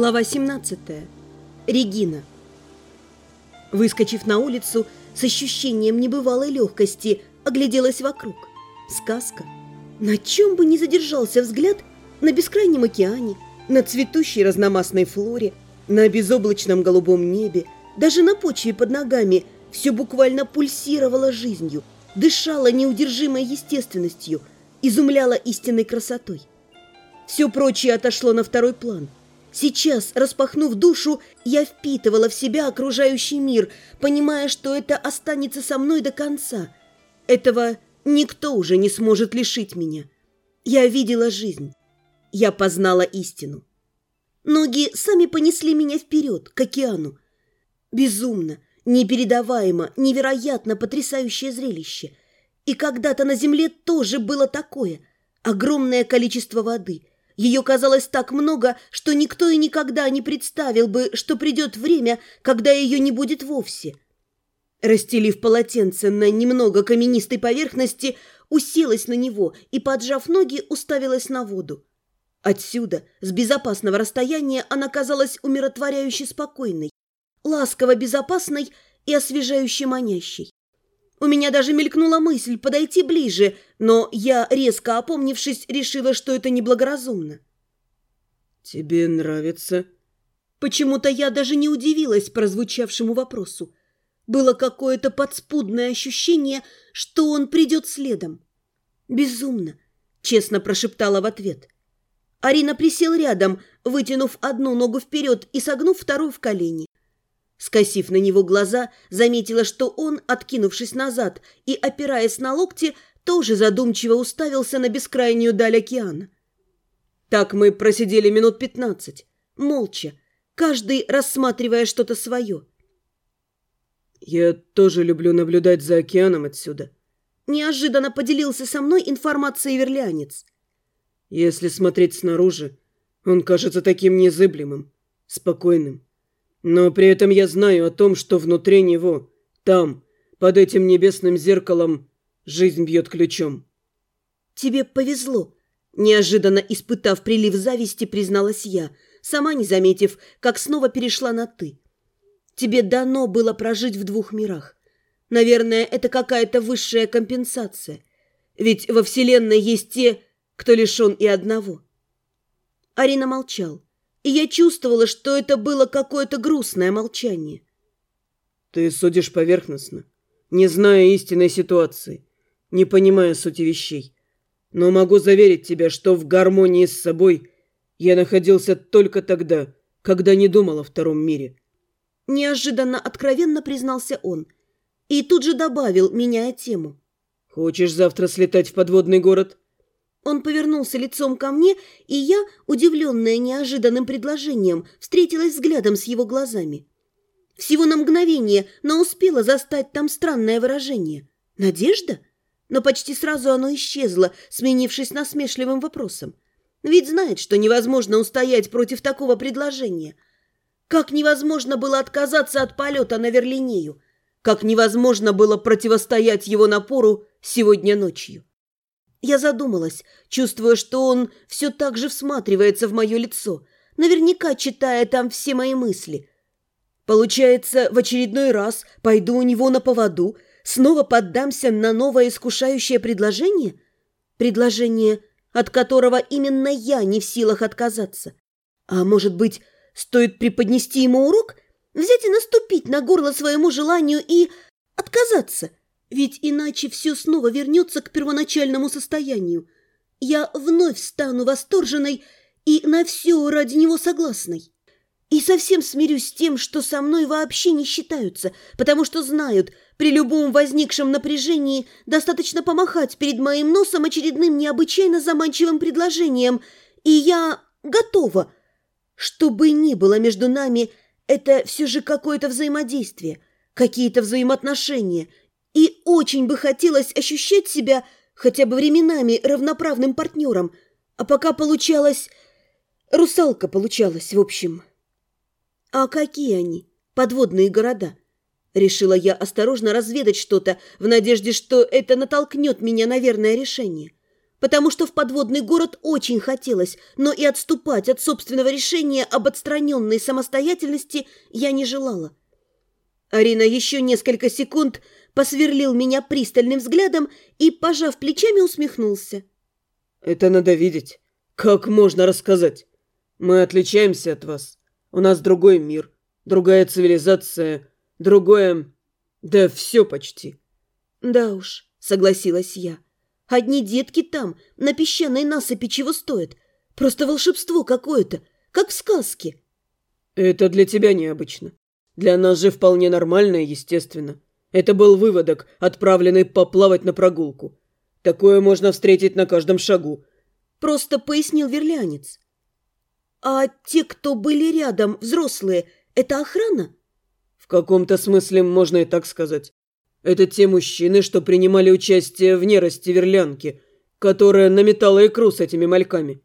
Глава 17. Регина. Выскочив на улицу, с ощущением небывалой легкости, огляделась вокруг. Сказка. На чем бы ни задержался взгляд, на бескрайнем океане, на цветущей разномастной флоре, на безоблачном голубом небе, даже на почве под ногами все буквально пульсировало жизнью, дышало неудержимой естественностью, изумляло истинной красотой. Все прочее отошло на второй план – Сейчас, распахнув душу, я впитывала в себя окружающий мир, понимая, что это останется со мной до конца. Этого никто уже не сможет лишить меня. Я видела жизнь. Я познала истину. Ноги сами понесли меня вперед, к океану. Безумно, непередаваемо, невероятно потрясающее зрелище. И когда-то на земле тоже было такое. Огромное количество воды – ее казалось так много, что никто и никогда не представил бы, что придет время, когда ее не будет вовсе. Расстелив полотенце на немного каменистой поверхности, уселась на него и, поджав ноги, уставилась на воду. Отсюда, с безопасного расстояния, она казалась умиротворяюще спокойной, ласково безопасной и освежающе манящей. У меня даже мелькнула мысль подойти ближе, но я, резко опомнившись, решила, что это неблагоразумно. «Тебе нравится?» Почему-то я даже не удивилась прозвучавшему вопросу. Было какое-то подспудное ощущение, что он придет следом. «Безумно!» — честно прошептала в ответ. Арина присел рядом, вытянув одну ногу вперед и согнув вторую в колени. Скосив на него глаза, заметила, что он, откинувшись назад и опираясь на локти, тоже задумчиво уставился на бескрайнюю даль океана. Так мы просидели минут пятнадцать, молча, каждый рассматривая что-то свое. «Я тоже люблю наблюдать за океаном отсюда», — неожиданно поделился со мной информацией верлянец. «Если смотреть снаружи, он кажется таким незыблемым, спокойным. Но при этом я знаю о том, что внутри него, там, под этим небесным зеркалом, жизнь бьет ключом. «Тебе повезло», – неожиданно испытав прилив зависти, призналась я, сама не заметив, как снова перешла на «ты». «Тебе дано было прожить в двух мирах. Наверное, это какая-то высшая компенсация. Ведь во Вселенной есть те, кто лишен и одного». Арина молчал и я чувствовала, что это было какое-то грустное молчание. «Ты судишь поверхностно, не зная истинной ситуации, не понимая сути вещей. Но могу заверить тебя, что в гармонии с собой я находился только тогда, когда не думал о втором мире». Неожиданно откровенно признался он и тут же добавил, меняя тему. «Хочешь завтра слетать в подводный город?» Он повернулся лицом ко мне, и я, удивленная неожиданным предложением, встретилась взглядом с его глазами. Всего на мгновение, но успела застать там странное выражение. «Надежда?» Но почти сразу оно исчезло, сменившись насмешливым вопросом. Ведь знает, что невозможно устоять против такого предложения. Как невозможно было отказаться от полета на Верлинею? Как невозможно было противостоять его напору сегодня ночью? Я задумалась, чувствуя, что он все так же всматривается в мое лицо, наверняка читая там все мои мысли. Получается, в очередной раз пойду у него на поводу, снова поддамся на новое искушающее предложение? Предложение, от которого именно я не в силах отказаться. А может быть, стоит преподнести ему урок, взять и наступить на горло своему желанию и отказаться – ведь иначе все снова вернется к первоначальному состоянию. Я вновь стану восторженной и на все ради него согласной. И совсем смирюсь с тем, что со мной вообще не считаются, потому что знают, при любом возникшем напряжении достаточно помахать перед моим носом очередным необычайно заманчивым предложением, и я готова. Что бы ни было между нами, это все же какое-то взаимодействие, какие-то взаимоотношения – и очень бы хотелось ощущать себя хотя бы временами равноправным партнером, а пока получалось... Русалка получалась, в общем. А какие они, подводные города? Решила я осторожно разведать что-то в надежде, что это натолкнет меня на верное решение. потому что в подводный город очень хотелось, но и отступать от собственного решения об отстраненной самостоятельности я не желала. Арина еще несколько секунд посверлил меня пристальным взглядом и, пожав плечами, усмехнулся. «Это надо видеть. Как можно рассказать? Мы отличаемся от вас. У нас другой мир, другая цивилизация, другое... Да все почти». «Да уж», — согласилась я. Одни детки там, на песчаной насыпи, чего стоят. Просто волшебство какое-то, как в сказке. Это для тебя необычно. Для нас же вполне нормально и естественно. Это был выводок, отправленный поплавать на прогулку. Такое можно встретить на каждом шагу. Просто пояснил верлянец. А те, кто были рядом, взрослые, это охрана? В каком-то смысле можно и так сказать. Это те мужчины, что принимали участие в нерости верлянки, которая наметала икру с этими мальками.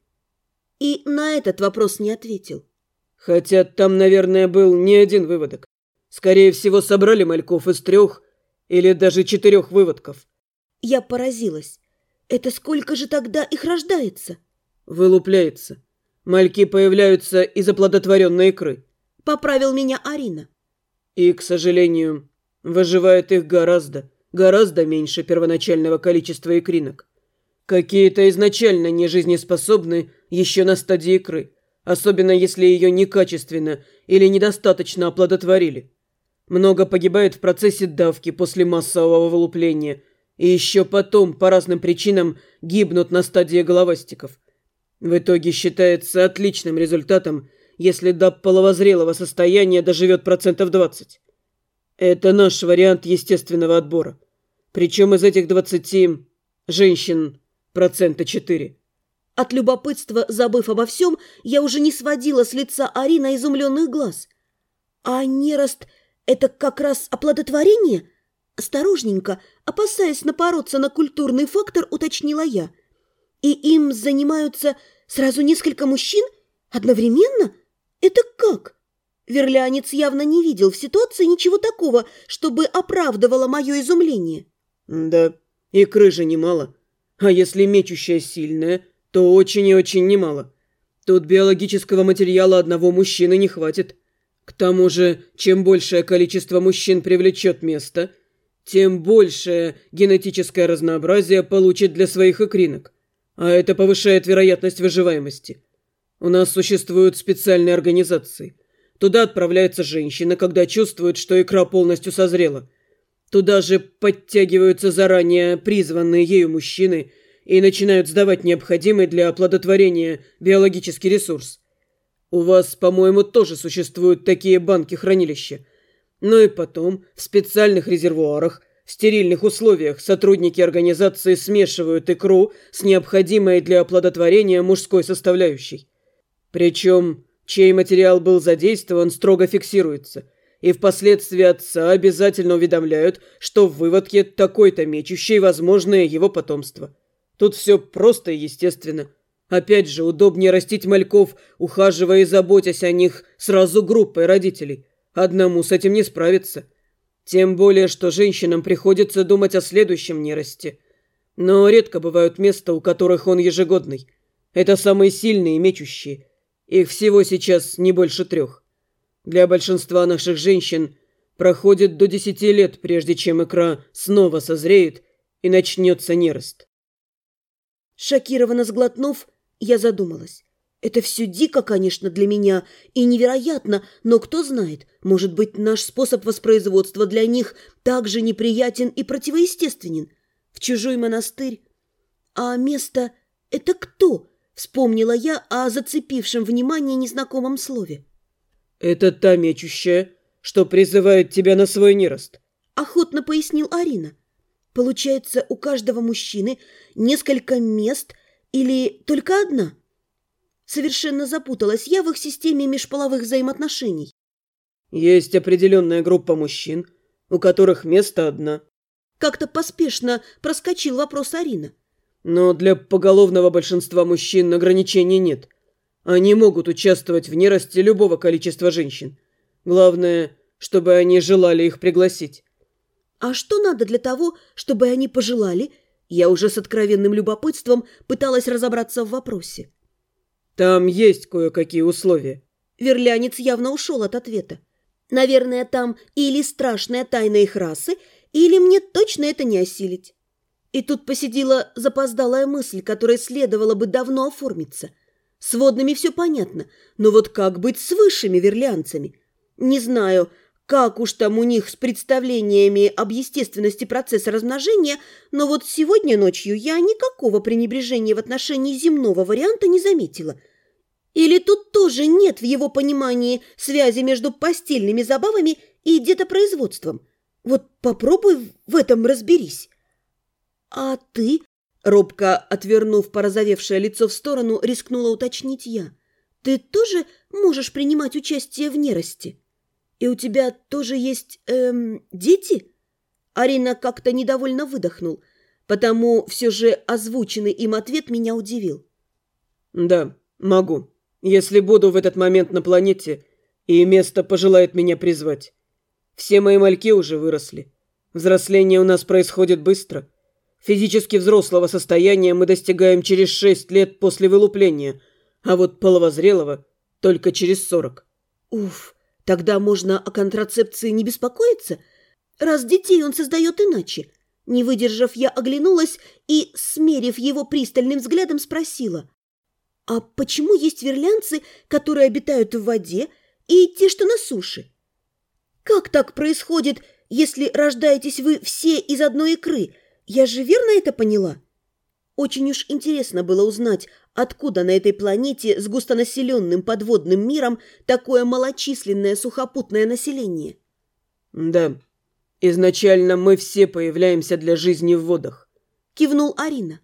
И на этот вопрос не ответил. Хотя там, наверное, был не один выводок. Скорее всего, собрали мальков из трех или даже четырех выводков. Я поразилась. Это сколько же тогда их рождается? Вылупляется. Мальки появляются из оплодотворенной икры. Поправил меня Арина. И, к сожалению, Выживает их гораздо, гораздо меньше первоначального количества икринок. Какие-то изначально не жизнеспособны еще на стадии икры, особенно если ее некачественно или недостаточно оплодотворили. Много погибает в процессе давки после массового вылупления, и еще потом по разным причинам гибнут на стадии головастиков. В итоге считается отличным результатом, если до половозрелого состояния доживет процентов 20. Это наш вариант естественного отбора. Причем из этих двадцати женщин процента четыре. От любопытства, забыв обо всем, я уже не сводила с лица Арина изумленных глаз. А нерост – это как раз оплодотворение? Осторожненько, опасаясь напороться на культурный фактор, уточнила я. И им занимаются сразу несколько мужчин? Одновременно? Это как? Верлянец явно не видел в ситуации ничего такого, чтобы оправдывало мое изумление. «Да, и крыжа немало. А если мечущая сильная, то очень и очень немало. Тут биологического материала одного мужчины не хватит. К тому же, чем большее количество мужчин привлечет место, тем большее генетическое разнообразие получит для своих икринок. А это повышает вероятность выживаемости. У нас существуют специальные организации – Туда отправляется женщина, когда чувствует, что икра полностью созрела. Туда же подтягиваются заранее призванные ею мужчины и начинают сдавать необходимый для оплодотворения биологический ресурс. У вас, по-моему, тоже существуют такие банки-хранилища. Ну и потом, в специальных резервуарах, в стерильных условиях сотрудники организации смешивают икру с необходимой для оплодотворения мужской составляющей. Причем чей материал был задействован, строго фиксируется, и впоследствии отца обязательно уведомляют, что в выводке такой-то мечущий возможное его потомство. Тут все просто и естественно. Опять же, удобнее растить мальков, ухаживая и заботясь о них сразу группой родителей. Одному с этим не справиться. Тем более, что женщинам приходится думать о следующем нерасте. Но редко бывают места, у которых он ежегодный. Это самые сильные мечущие – их всего сейчас не больше трех. Для большинства наших женщин проходит до десяти лет, прежде чем икра снова созреет и начнется нерост. Шокированно сглотнув, я задумалась. Это все дико, конечно, для меня и невероятно, но кто знает, может быть, наш способ воспроизводства для них также неприятен и противоестественен. В чужой монастырь. А место – это кто? Вспомнила я о зацепившем внимание незнакомом слове. «Это та мечущая, что призывает тебя на свой нерост», — охотно пояснил Арина. «Получается, у каждого мужчины несколько мест или только одна?» Совершенно запуталась я в их системе межполовых взаимоотношений. «Есть определенная группа мужчин, у которых место одна». Как-то поспешно проскочил вопрос Арина. Но для поголовного большинства мужчин ограничений нет. Они могут участвовать в нерасте любого количества женщин. Главное, чтобы они желали их пригласить. А что надо для того, чтобы они пожелали? Я уже с откровенным любопытством пыталась разобраться в вопросе. «Там есть кое-какие условия». Верлянец явно ушел от ответа. «Наверное, там или страшная тайна их расы, или мне точно это не осилить». И тут посидела запоздалая мысль, которая следовало бы давно оформиться. С водными все понятно, но вот как быть с высшими верлянцами? Не знаю, как уж там у них с представлениями об естественности процесса размножения, но вот сегодня ночью я никакого пренебрежения в отношении земного варианта не заметила. Или тут тоже нет в его понимании связи между постельными забавами и детопроизводством? Вот попробуй в этом разберись. А ты, робко отвернув порозовевшее лицо в сторону, рискнула уточнить я. Ты тоже можешь принимать участие в нерости? «И у тебя тоже есть, эм, дети?» Арина как-то недовольно выдохнул, потому все же озвученный им ответ меня удивил. «Да, могу, если буду в этот момент на планете, и место пожелает меня призвать. Все мои мальки уже выросли. Взросление у нас происходит быстро. Физически взрослого состояния мы достигаем через шесть лет после вылупления, а вот половозрелого только через сорок. Уф, Тогда можно о контрацепции не беспокоиться, раз детей он создает иначе. Не выдержав, я оглянулась и, смерив его пристальным взглядом, спросила, «А почему есть верлянцы, которые обитают в воде, и те, что на суше? Как так происходит, если рождаетесь вы все из одной икры? Я же верно это поняла?» Очень уж интересно было узнать, откуда на этой планете с густонаселенным подводным миром такое малочисленное сухопутное население. «Да, изначально мы все появляемся для жизни в водах», — кивнул Арина.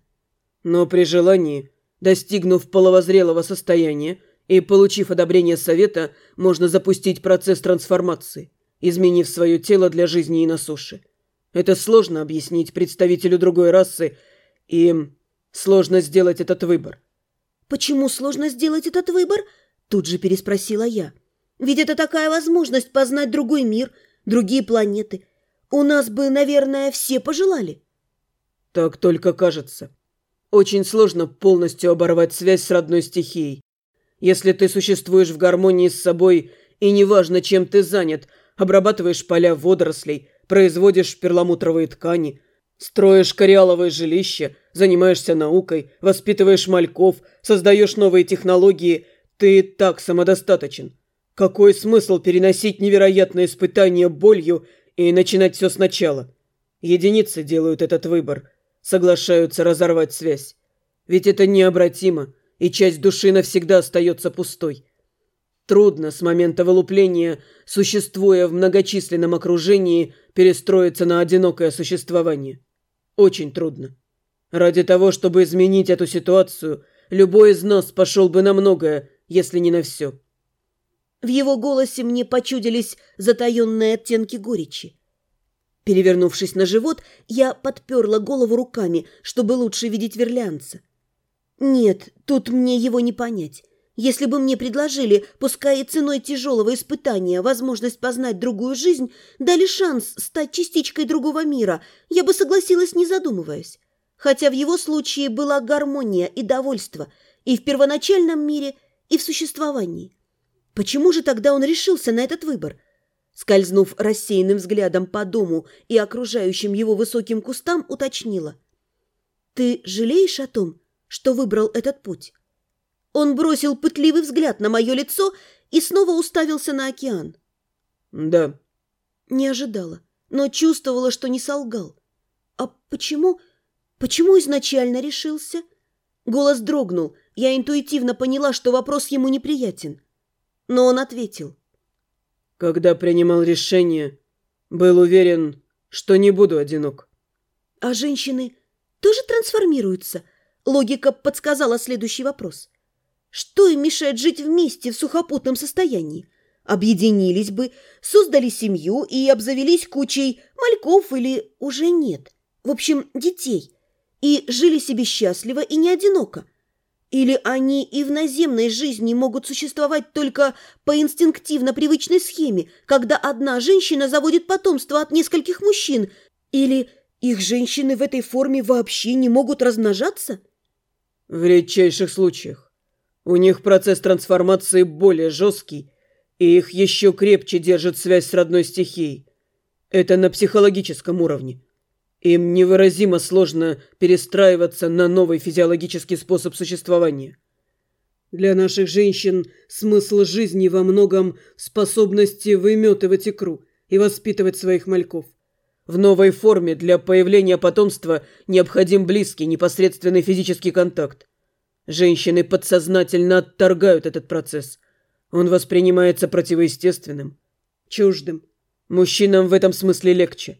«Но при желании, достигнув половозрелого состояния и получив одобрение совета, можно запустить процесс трансформации, изменив свое тело для жизни и на суше. Это сложно объяснить представителю другой расы и Сложно сделать этот выбор. Почему сложно сделать этот выбор? Тут же переспросила я. Ведь это такая возможность познать другой мир, другие планеты. У нас бы, наверное, все пожелали. Так только кажется. Очень сложно полностью оборвать связь с родной стихией. Если ты существуешь в гармонии с собой, и неважно, чем ты занят, обрабатываешь поля водорослей, производишь перламутровые ткани – Строишь кориаловое жилище, занимаешься наукой, воспитываешь мальков, создаешь новые технологии. Ты так самодостаточен. Какой смысл переносить невероятные испытания болью и начинать все сначала? Единицы делают этот выбор, соглашаются разорвать связь. Ведь это необратимо, и часть души навсегда остается пустой. Трудно с момента вылупления, существуя в многочисленном окружении, перестроиться на одинокое существование. Очень трудно. Ради того, чтобы изменить эту ситуацию, любой из нас пошел бы на многое, если не на все. В его голосе мне почудились затаенные оттенки горечи. Перевернувшись на живот, я подперла голову руками, чтобы лучше видеть верлянца. Нет, тут мне его не понять. Если бы мне предложили, пускай и ценой тяжелого испытания, возможность познать другую жизнь, дали шанс стать частичкой другого мира, я бы согласилась, не задумываясь. Хотя в его случае была гармония и довольство и в первоначальном мире, и в существовании. Почему же тогда он решился на этот выбор? Скользнув рассеянным взглядом по дому и окружающим его высоким кустам, уточнила. «Ты жалеешь о том, что выбрал этот путь?» Он бросил пытливый взгляд на мое лицо и снова уставился на океан. «Да». Не ожидала, но чувствовала, что не солгал. «А почему... почему изначально решился?» Голос дрогнул. Я интуитивно поняла, что вопрос ему неприятен. Но он ответил. «Когда принимал решение, был уверен, что не буду одинок». «А женщины тоже трансформируются?» Логика подсказала следующий вопрос. Что им мешает жить вместе в сухопутном состоянии? Объединились бы, создали семью и обзавелись кучей мальков или уже нет. В общем, детей. И жили себе счастливо и не одиноко. Или они и в наземной жизни могут существовать только по инстинктивно привычной схеме, когда одна женщина заводит потомство от нескольких мужчин, или Их женщины в этой форме вообще не могут размножаться? В редчайших случаях. У них процесс трансформации более жесткий, и их еще крепче держит связь с родной стихией. Это на психологическом уровне. Им невыразимо сложно перестраиваться на новый физиологический способ существования. Для наших женщин смысл жизни во многом в способности выметывать икру и воспитывать своих мальков. В новой форме для появления потомства необходим близкий, непосредственный физический контакт. Женщины подсознательно отторгают этот процесс. Он воспринимается противоестественным, чуждым. Мужчинам в этом смысле легче.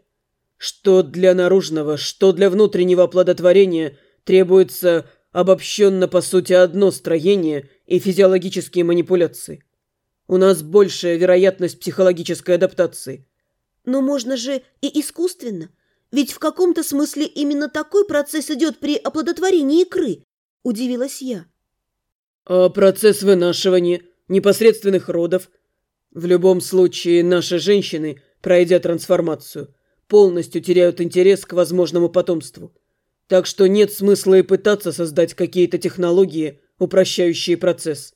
Что для наружного, что для внутреннего оплодотворения требуется обобщенно по сути одно строение и физиологические манипуляции. У нас большая вероятность психологической адаптации. Но можно же и искусственно. Ведь в каком-то смысле именно такой процесс идет при оплодотворении икры, удивилась я. А процесс вынашивания, непосредственных родов. В любом случае, наши женщины, пройдя трансформацию, полностью теряют интерес к возможному потомству. Так что нет смысла и пытаться создать какие-то технологии, упрощающие процесс.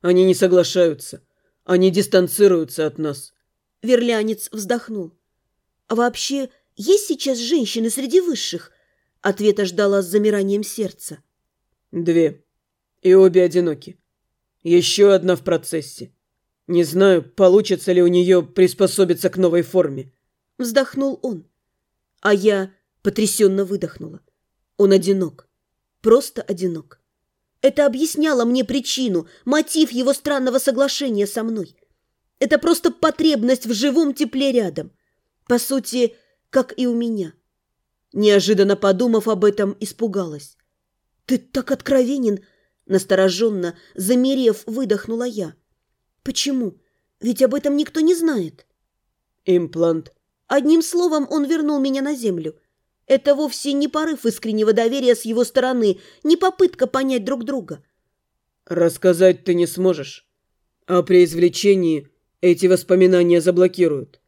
Они не соглашаются. Они дистанцируются от нас. Верлянец вздохнул. А вообще, есть сейчас женщины среди высших? Ответа ждала с замиранием сердца. Две. И обе одиноки. Еще одна в процессе. Не знаю, получится ли у нее приспособиться к новой форме. Вздохнул он. А я потрясенно выдохнула. Он одинок. Просто одинок. Это объясняло мне причину, мотив его странного соглашения со мной. Это просто потребность в живом тепле рядом. По сути, как и у меня. Неожиданно подумав об этом, испугалась. «Ты так откровенен!» Настороженно, замерев, выдохнула я. «Почему? Ведь об этом никто не знает». «Имплант». Одним словом, он вернул меня на землю – это вовсе не порыв искреннего доверия с его стороны, не попытка понять друг друга. Рассказать ты не сможешь. А при извлечении эти воспоминания заблокируют.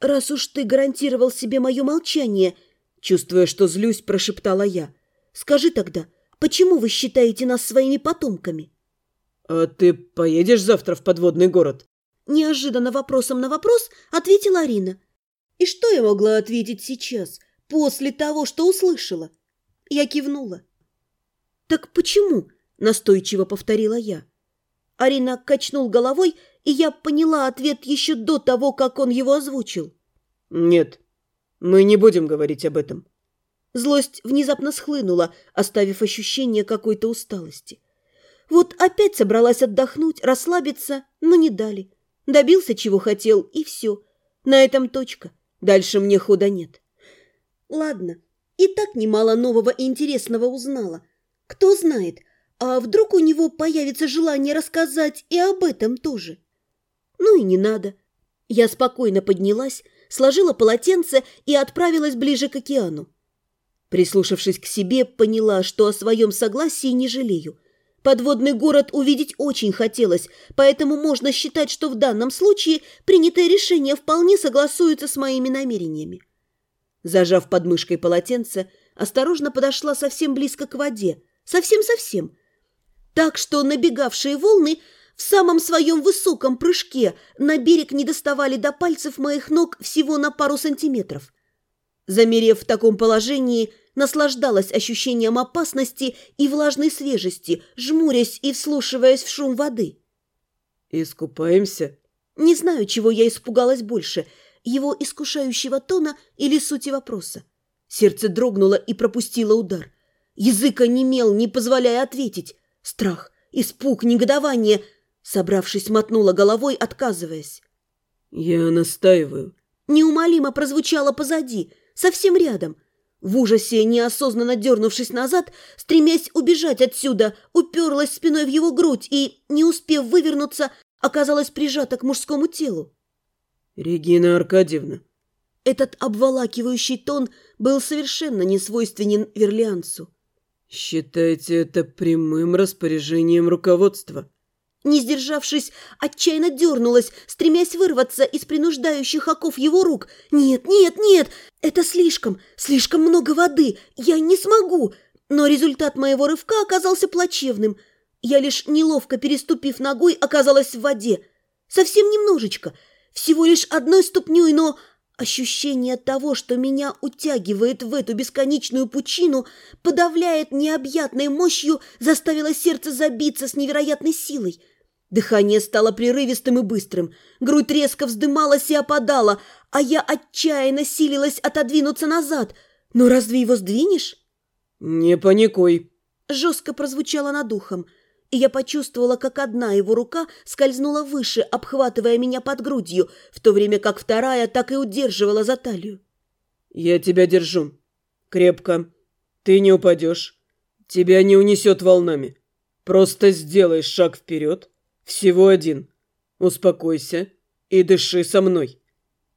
Раз уж ты гарантировал себе мое молчание, чувствуя, что злюсь, прошептала я, скажи тогда, почему вы считаете нас своими потомками? А ты поедешь завтра в подводный город? Неожиданно вопросом на вопрос ответила Арина. И что я могла ответить сейчас? после того, что услышала. Я кивнула. «Так почему?» – настойчиво повторила я. Арина качнул головой, и я поняла ответ еще до того, как он его озвучил. «Нет, мы не будем говорить об этом». Злость внезапно схлынула, оставив ощущение какой-то усталости. Вот опять собралась отдохнуть, расслабиться, но не дали. Добился, чего хотел, и все. На этом точка. Дальше мне хода нет. Ладно, и так немало нового и интересного узнала. Кто знает, а вдруг у него появится желание рассказать и об этом тоже? Ну и не надо. Я спокойно поднялась, сложила полотенце и отправилась ближе к океану. Прислушавшись к себе, поняла, что о своем согласии не жалею. Подводный город увидеть очень хотелось, поэтому можно считать, что в данном случае принятое решение вполне согласуется с моими намерениями. Зажав под мышкой полотенце, осторожно подошла совсем близко к воде. Совсем-совсем. Так что набегавшие волны в самом своем высоком прыжке на берег не доставали до пальцев моих ног всего на пару сантиметров. Замерев в таком положении, наслаждалась ощущением опасности и влажной свежести, жмурясь и вслушиваясь в шум воды. «Искупаемся?» Не знаю, чего я испугалась больше – его искушающего тона или сути вопроса. Сердце дрогнуло и пропустило удар. Язык онемел, не позволяя ответить. Страх, испуг, негодование. Собравшись, мотнула головой, отказываясь. «Я настаиваю». Неумолимо прозвучало позади, совсем рядом. В ужасе, неосознанно дернувшись назад, стремясь убежать отсюда, уперлась спиной в его грудь и, не успев вывернуться, оказалась прижата к мужскому телу. «Регина Аркадьевна». Этот обволакивающий тон был совершенно не свойственен Верлианцу. «Считайте это прямым распоряжением руководства». Не сдержавшись, отчаянно дернулась, стремясь вырваться из принуждающих оков его рук. «Нет, нет, нет! Это слишком, слишком много воды! Я не смогу!» Но результат моего рывка оказался плачевным. Я лишь неловко переступив ногой, оказалась в воде. Совсем немножечко, всего лишь одной ступней, но ощущение того, что меня утягивает в эту бесконечную пучину, подавляет необъятной мощью, заставило сердце забиться с невероятной силой. Дыхание стало прерывистым и быстрым, грудь резко вздымалась и опадала, а я отчаянно силилась отодвинуться назад. Но разве его сдвинешь? «Не паникуй», — жестко прозвучало над ухом, и я почувствовала, как одна его рука скользнула выше, обхватывая меня под грудью, в то время как вторая так и удерживала за талию. «Я тебя держу. Крепко. Ты не упадешь. Тебя не унесет волнами. Просто сделай шаг вперед» Всего один. Успокойся и дыши со мной.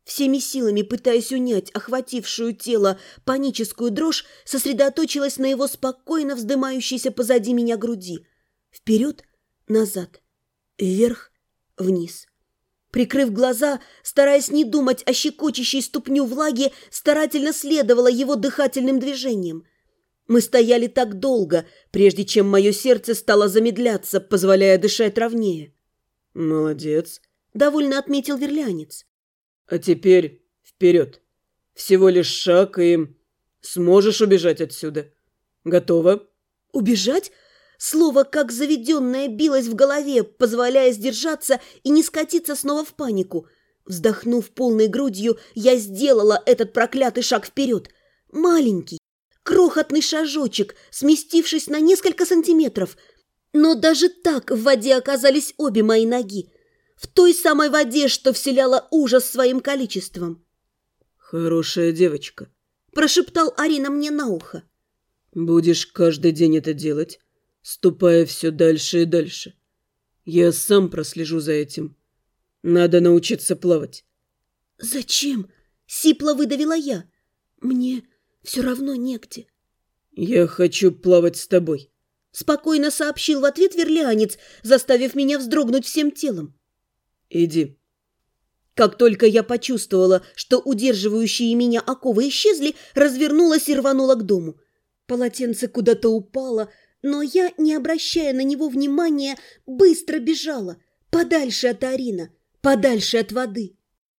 Всеми силами, пытаясь унять охватившую тело паническую дрожь, сосредоточилась на его спокойно вздымающейся позади меня груди. Вперед, назад, вверх, вниз. Прикрыв глаза, стараясь не думать о щекочущей ступню влаги, старательно следовала его дыхательным движением. Мы стояли так долго, прежде чем мое сердце стало замедляться, позволяя дышать ровнее. «Молодец», — довольно отметил верлянец. «А теперь вперед. Всего лишь шаг, и сможешь убежать отсюда. Готово?» «Убежать?» Слово, как заведенное, билось в голове, позволяя сдержаться и не скатиться снова в панику. Вздохнув полной грудью, я сделала этот проклятый шаг вперед. Маленький, крохотный шажочек, сместившись на несколько сантиметров. Но даже так в воде оказались обе мои ноги. В той самой воде, что вселяла ужас своим количеством. «Хорошая девочка», – прошептал Арина мне на ухо. «Будешь каждый день это делать, ступая все дальше и дальше. Я сам прослежу за этим. Надо научиться плавать». «Зачем?» – сипло выдавила я. «Мне все равно негде. «Я хочу плавать с тобой», — спокойно сообщил в ответ верлианец, заставив меня вздрогнуть всем телом. «Иди». Как только я почувствовала, что удерживающие меня оковы исчезли, развернулась и рванула к дому. Полотенце куда-то упало, но я, не обращая на него внимания, быстро бежала, подальше от Арина, подальше от воды.